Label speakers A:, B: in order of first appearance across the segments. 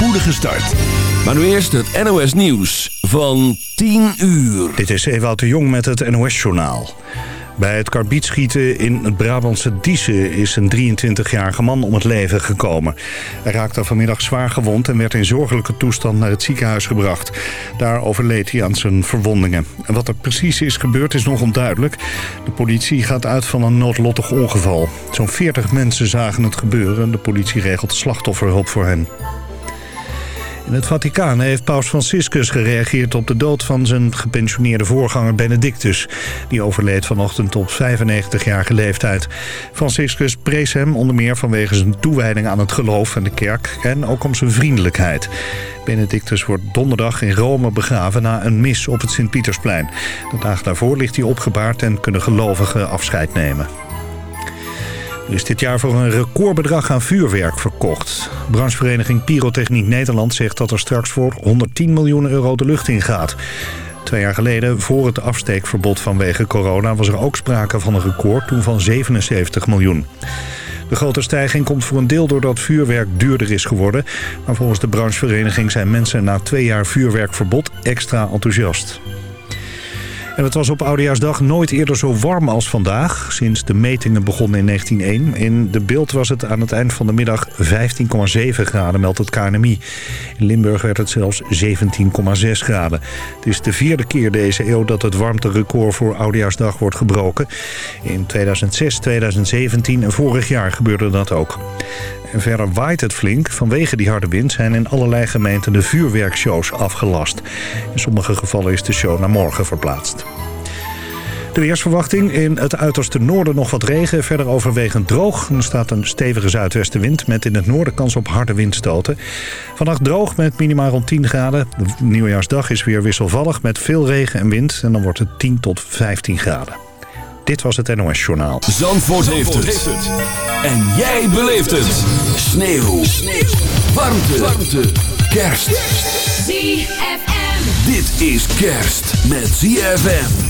A: spoedige start. Maar nu eerst het NOS Nieuws van 10 uur.
B: Dit is Ewout de Jong met het NOS-journaal. Bij het karbietschieten in het Brabantse Diezen is een 23-jarige man om het leven gekomen. Hij raakte vanmiddag zwaar gewond en werd in zorgelijke toestand naar het ziekenhuis gebracht. Daar overleed hij aan zijn verwondingen. En wat er precies is gebeurd is nog onduidelijk. De politie gaat uit van een noodlottig ongeval. Zo'n 40 mensen zagen het gebeuren. De politie regelt slachtofferhulp voor hen. In het Vaticaan heeft paus Franciscus gereageerd op de dood van zijn gepensioneerde voorganger Benedictus. Die overleed vanochtend op 95-jarige leeftijd. Franciscus prees hem onder meer vanwege zijn toewijding aan het geloof en de kerk en ook om zijn vriendelijkheid. Benedictus wordt donderdag in Rome begraven na een mis op het Sint-Pietersplein. De dag daarvoor ligt hij opgebaard en kunnen gelovigen afscheid nemen. Is dit jaar voor een recordbedrag aan vuurwerk verkocht. Branchevereniging Pyrotechniek Nederland zegt dat er straks voor 110 miljoen euro de lucht in gaat. Twee jaar geleden, voor het afsteekverbod vanwege corona... was er ook sprake van een record, toen van 77 miljoen. De grote stijging komt voor een deel doordat vuurwerk duurder is geworden. Maar volgens de branchevereniging zijn mensen na twee jaar vuurwerkverbod extra enthousiast. En het was op Oudejaarsdag nooit eerder zo warm als vandaag. Sinds de metingen begonnen in 1901. In de beeld was het aan het eind van de middag 15,7 graden, meldt het KNMI. In Limburg werd het zelfs 17,6 graden. Het is de vierde keer deze eeuw dat het warmterecord voor Oudejaarsdag wordt gebroken. In 2006, 2017 en vorig jaar gebeurde dat ook. En verder waait het flink. Vanwege die harde wind zijn in allerlei gemeenten de vuurwerkshows afgelast. In sommige gevallen is de show naar morgen verplaatst. De weersverwachting in het uiterste noorden nog wat regen. Verder overwegend droog. Er staat een stevige zuidwestenwind met in het noorden kans op harde windstoten. Vannacht droog met minima rond 10 graden. De nieuwjaarsdag is weer wisselvallig met veel regen en wind. En dan wordt het 10 tot 15 graden. Dit was het NOS Journaal.
A: Zandvoort, heeft, het. En jij beleeft het. Sneeuw. Sneeuw. Warmte. Warmte. Kerst.
C: ZFM.
A: Dit is kerst met ZFM.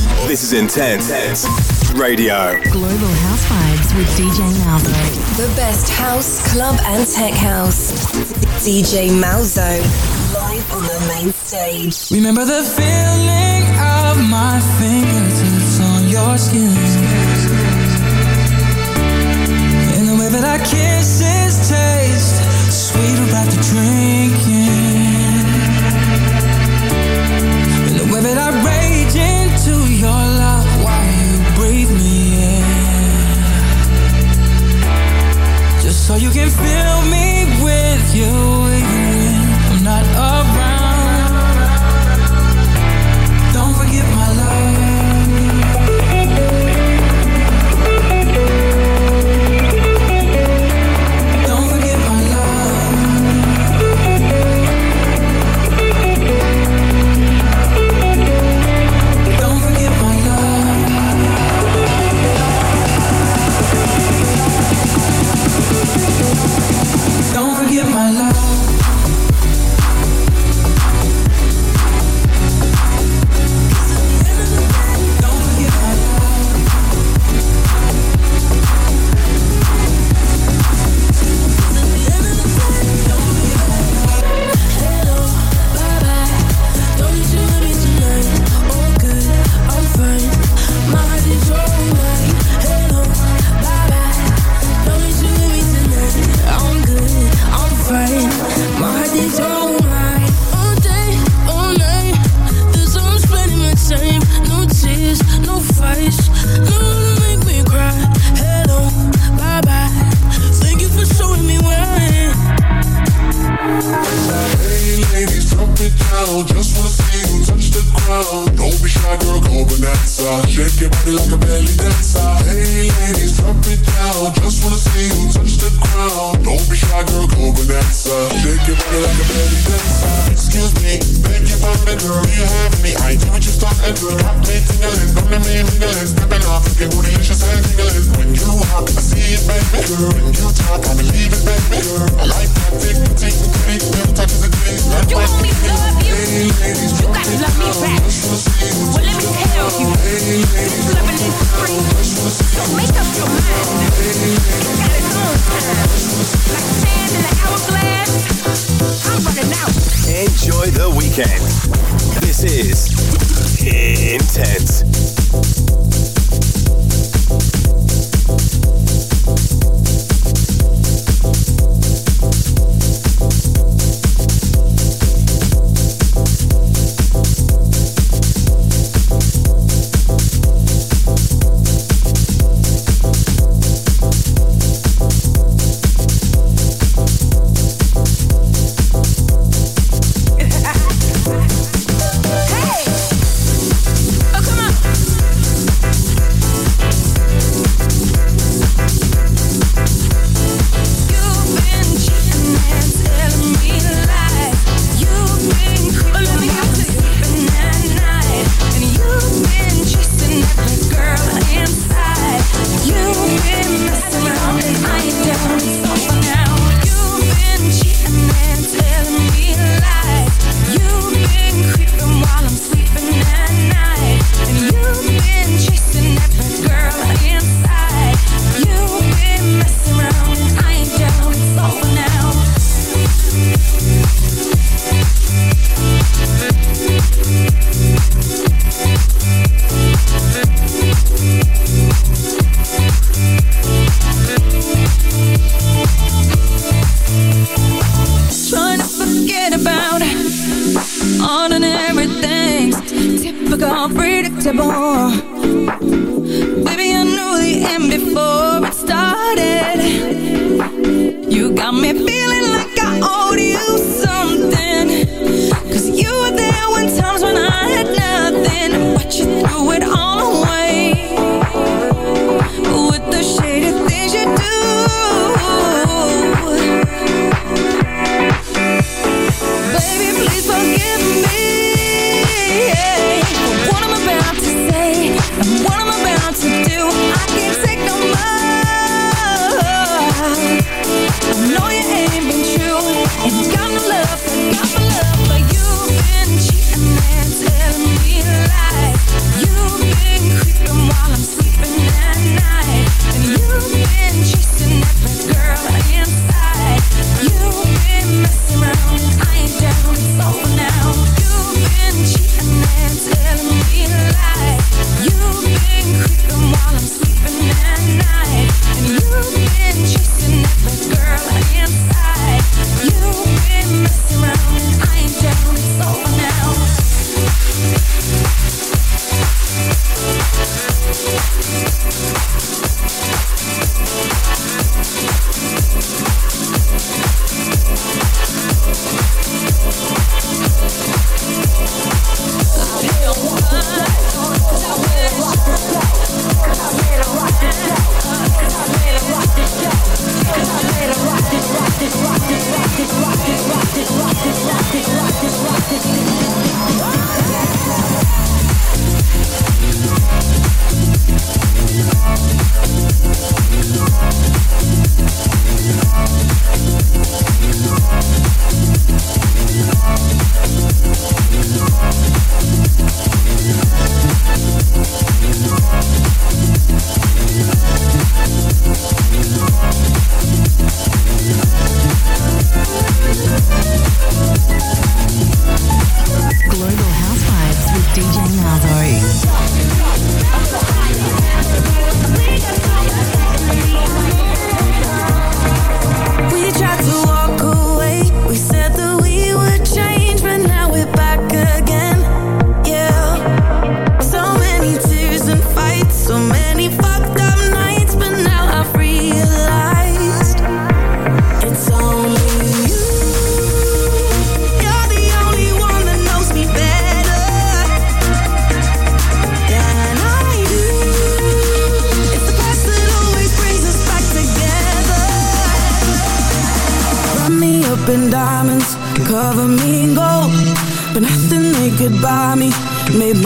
D: This is Intense Radio.
E: Global House Vibes with DJ Malzo.
F: The best house, club, and tech house. DJ Malzo. Live on the main stage.
G: Remember the feeling of my fingertips on your skin. And the way that our kisses taste sweeter after drinking. And the way that I so you can feel me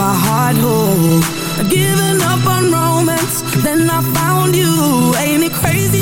G: my
H: heart whole. I'd given up on romance, then I found you. Ain't it crazy?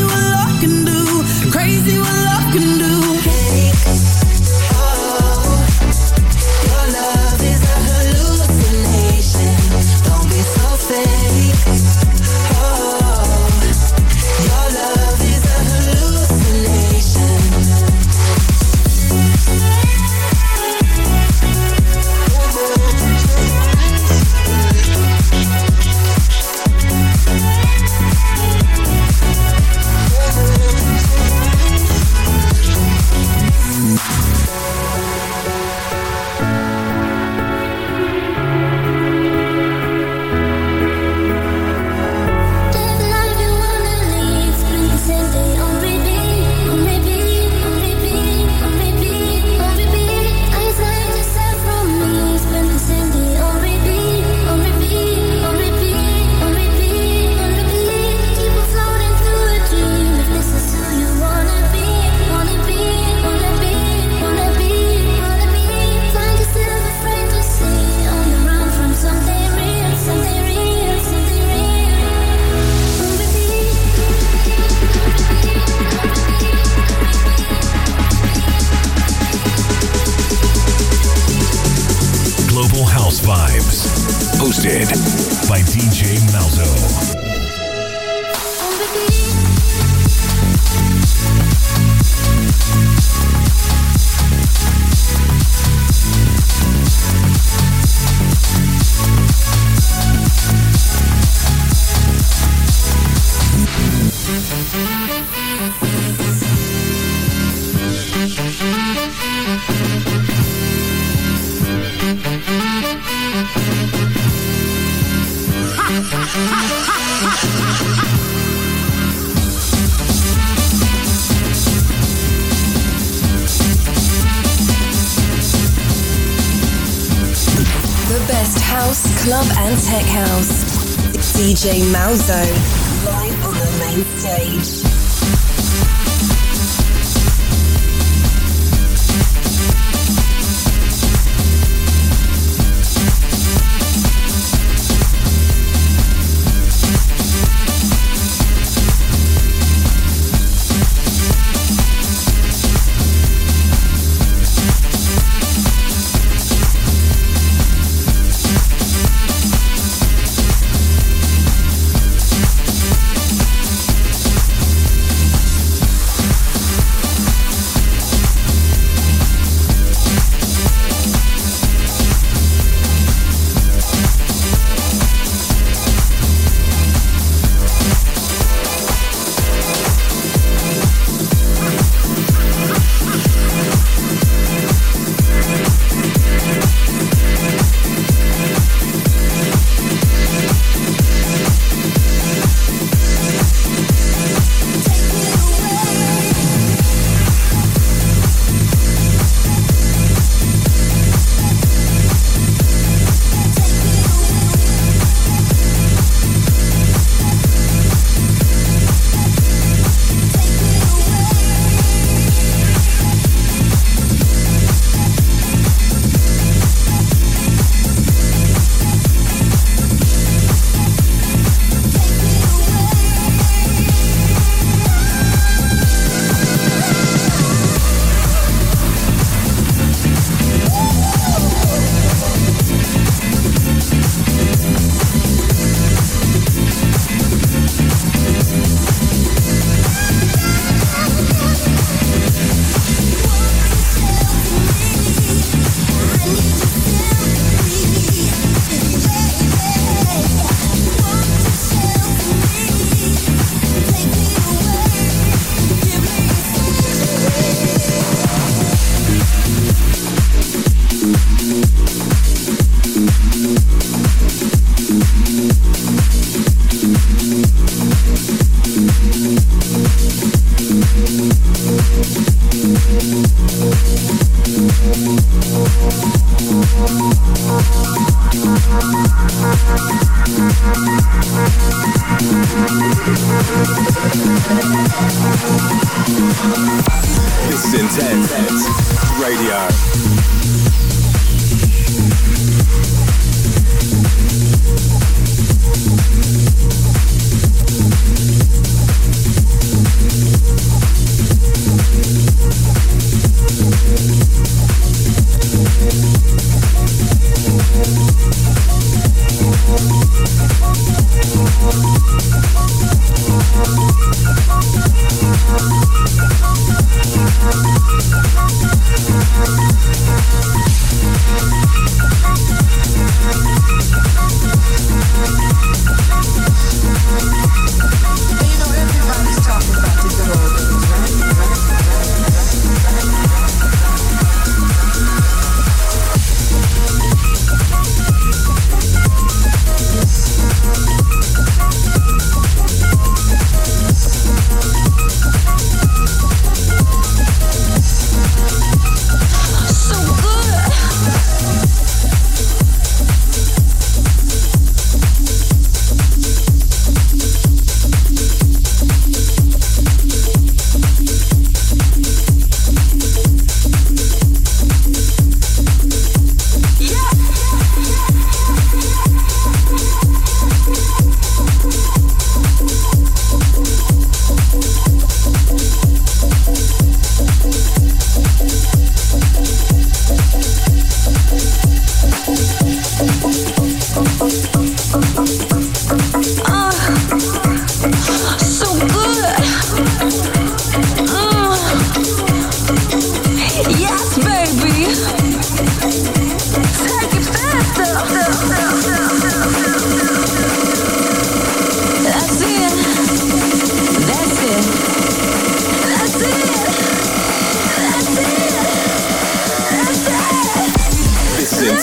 I: DJ Malzo.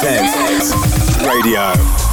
D: Radio.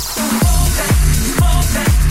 F: Smoke that,
C: smoke
J: that.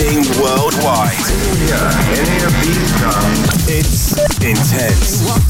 J: Worldwide.
K: Yeah,
D: any of these.
L: It's intense.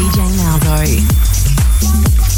M: DJ
I: Malvo.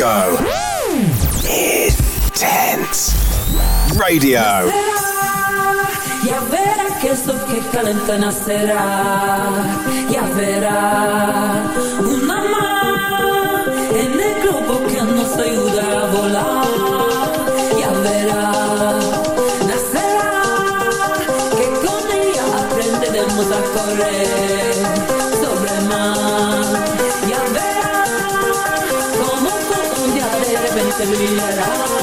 I: Disco Intense Radio.
M: Ya verá que que nacerá. Ya verá una en el globo que nos ayuda a volar.
N: Similar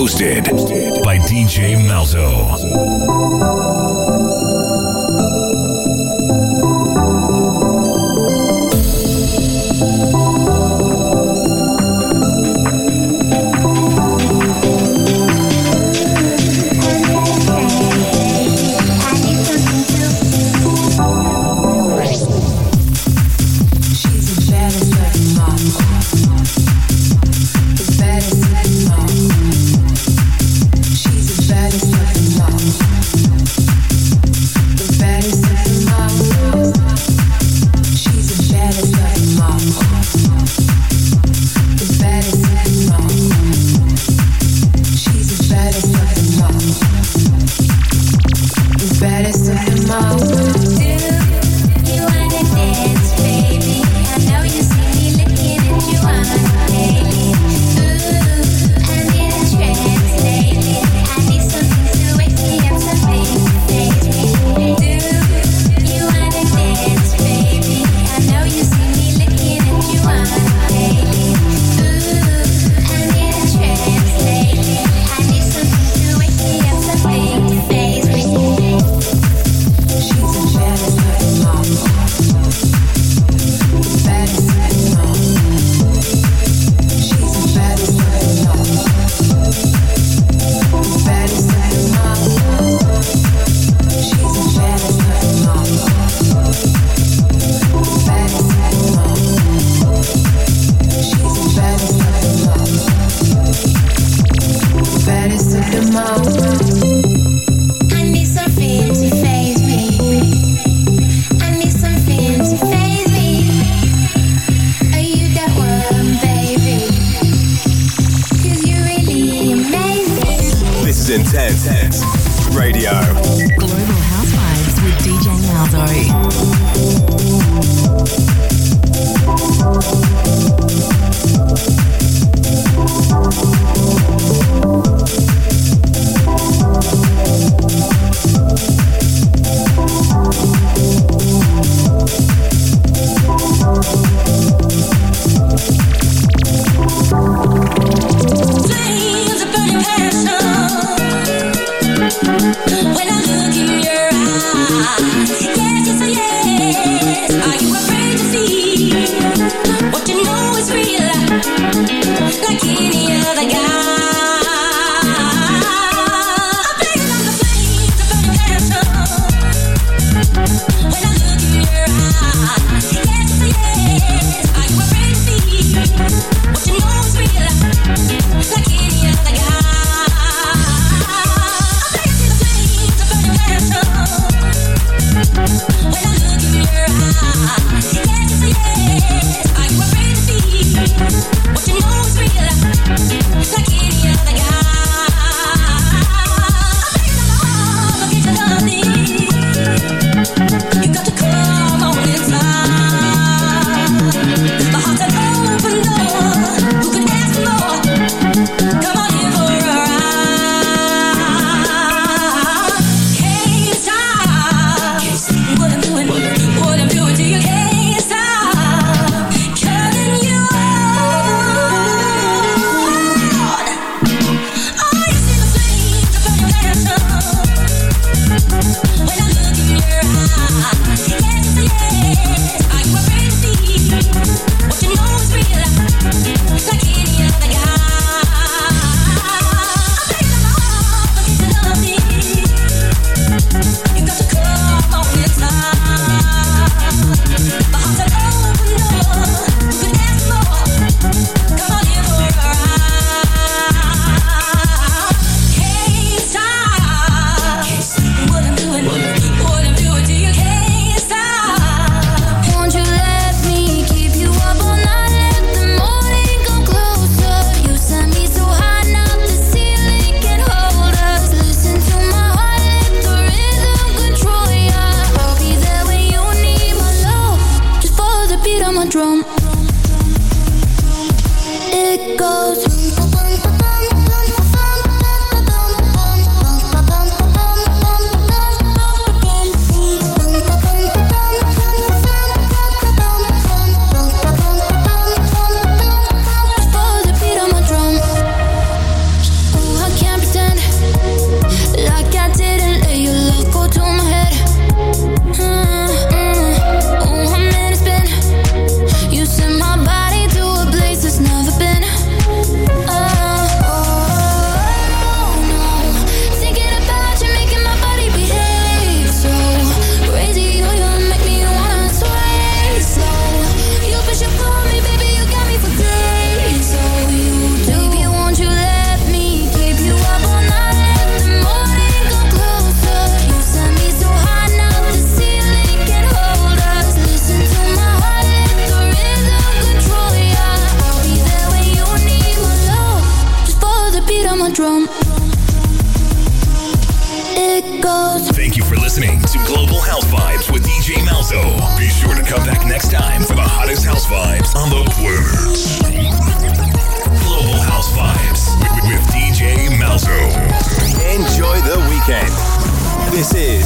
N: Hosted
I: This is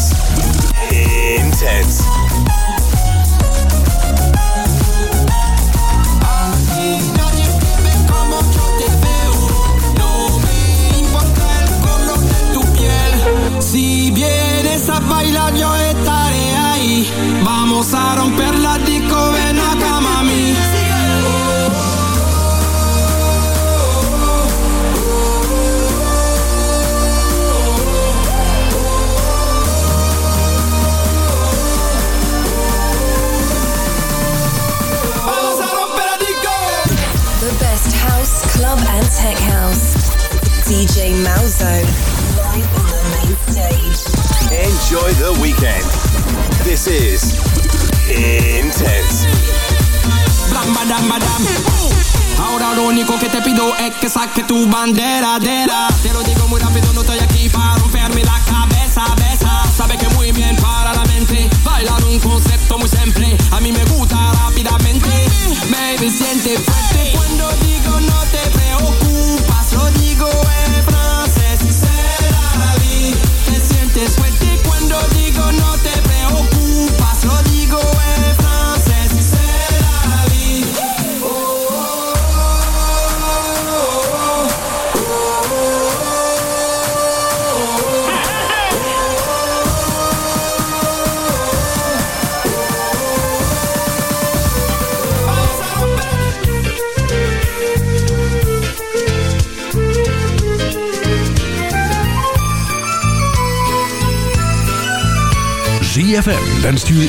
O: bandera
P: de